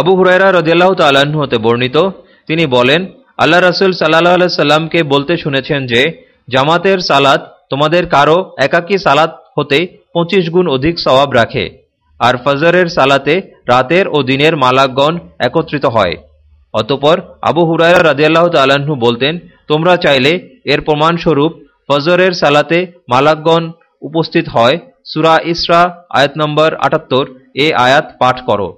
আবু হুরাইরা রদিয়াল্লাহ তাল্লাহ্ন হতে বর্ণিত। তিনি বলেন, আল্লাহ রসুল সাল্লাহ সাল্লামকে বলতে শুনেছেন যে, জামাতের সালাত তোমাদের কারও একাকী সালাত হতে পঁচিশ গুণ অধিক সওয়াব রাখে, আর ফজরের সালাতে রাতের ও দিনের মালাকগণ একত্রিত হয়। অতপর আবু হুরায়রা রাজিয়াল্লাহ তাল্লাহ্ন বলতেন, তোমরা চাইলে এর প্রমাণস্বরূপ ফজরের সালাতে মালাকগণ উপস্থিত হয়। সুরা ইসরা, আয়াত নম্বর আটাত্তর, এ আয়াত পাঠ করো।